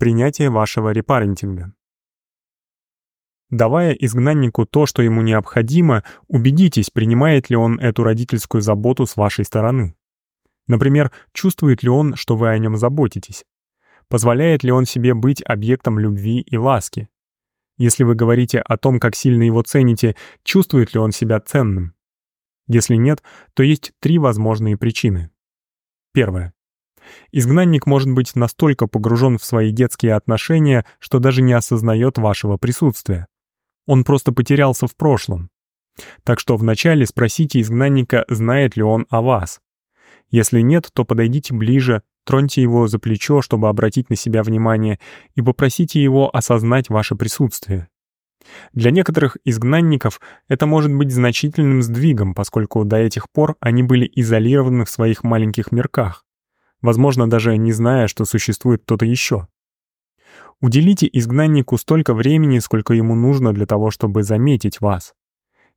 Принятие вашего репарентинга. Давая изгнаннику то, что ему необходимо, убедитесь, принимает ли он эту родительскую заботу с вашей стороны. Например, чувствует ли он, что вы о нем заботитесь? Позволяет ли он себе быть объектом любви и ласки? Если вы говорите о том, как сильно его цените, чувствует ли он себя ценным? Если нет, то есть три возможные причины. Первое. Изгнанник может быть настолько погружен в свои детские отношения, что даже не осознает вашего присутствия. Он просто потерялся в прошлом. Так что вначале спросите изгнанника, знает ли он о вас. Если нет, то подойдите ближе, троньте его за плечо, чтобы обратить на себя внимание, и попросите его осознать ваше присутствие. Для некоторых изгнанников это может быть значительным сдвигом, поскольку до этих пор они были изолированы в своих маленьких мирках, возможно, даже не зная, что существует кто-то еще. Уделите изгнаннику столько времени, сколько ему нужно для того, чтобы заметить вас.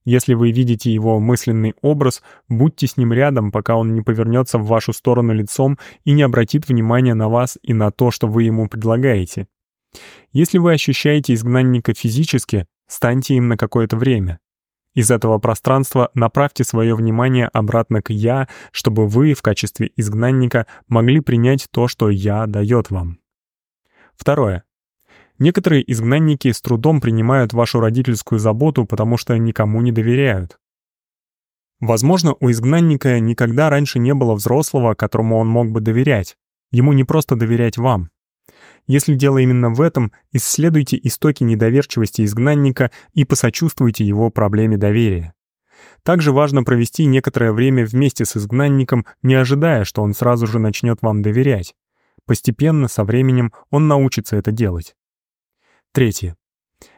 Если вы видите его мысленный образ, будьте с ним рядом, пока он не повернется в вашу сторону лицом и не обратит внимания на вас и на то, что вы ему предлагаете. Если вы ощущаете изгнанника физически, станьте им на какое-то время. Из этого пространства направьте свое внимание обратно к «я», чтобы вы в качестве изгнанника могли принять то, что «я» дает вам. Второе. Некоторые изгнанники с трудом принимают вашу родительскую заботу, потому что никому не доверяют. Возможно, у изгнанника никогда раньше не было взрослого, которому он мог бы доверять. Ему не просто доверять вам. Если дело именно в этом, исследуйте истоки недоверчивости изгнанника и посочувствуйте его проблеме доверия. Также важно провести некоторое время вместе с изгнанником, не ожидая, что он сразу же начнет вам доверять. Постепенно, со временем, он научится это делать. Третье.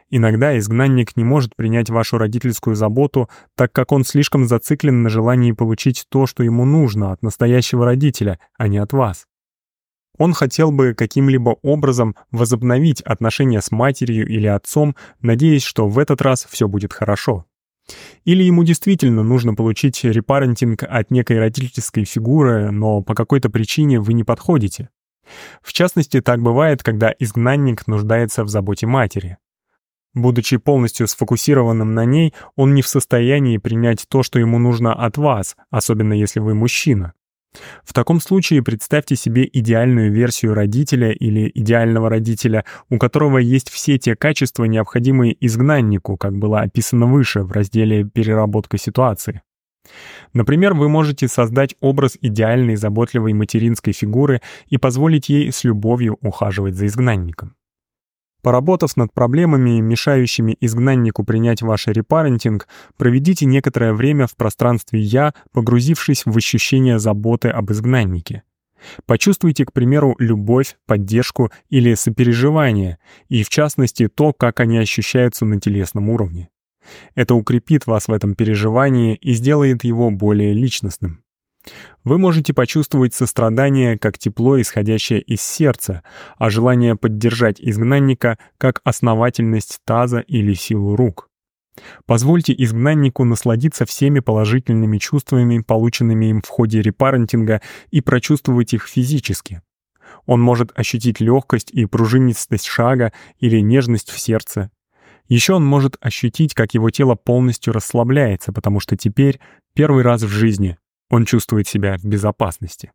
Иногда изгнанник не может принять вашу родительскую заботу, так как он слишком зациклен на желании получить то, что ему нужно от настоящего родителя, а не от вас. Он хотел бы каким-либо образом возобновить отношения с матерью или отцом, надеясь, что в этот раз все будет хорошо. Или ему действительно нужно получить репарентинг от некой родительской фигуры, но по какой-то причине вы не подходите. В частности, так бывает, когда изгнанник нуждается в заботе матери. Будучи полностью сфокусированным на ней, он не в состоянии принять то, что ему нужно от вас, особенно если вы мужчина. В таком случае представьте себе идеальную версию родителя или идеального родителя, у которого есть все те качества, необходимые изгнаннику, как было описано выше в разделе «Переработка ситуации». Например, вы можете создать образ идеальной заботливой материнской фигуры и позволить ей с любовью ухаживать за изгнанником. Поработав над проблемами, мешающими изгнаннику принять ваш репарентинг, проведите некоторое время в пространстве «я», погрузившись в ощущение заботы об изгнаннике. Почувствуйте, к примеру, любовь, поддержку или сопереживание, и в частности то, как они ощущаются на телесном уровне. Это укрепит вас в этом переживании и сделает его более личностным. Вы можете почувствовать сострадание как тепло, исходящее из сердца, а желание поддержать изгнанника как основательность таза или силу рук. Позвольте изгнаннику насладиться всеми положительными чувствами, полученными им в ходе репарентинга, и прочувствовать их физически. Он может ощутить легкость и пружинистость шага или нежность в сердце, еще он может ощутить, как его тело полностью расслабляется, потому что теперь, первый раз в жизни, он чувствует себя в безопасности.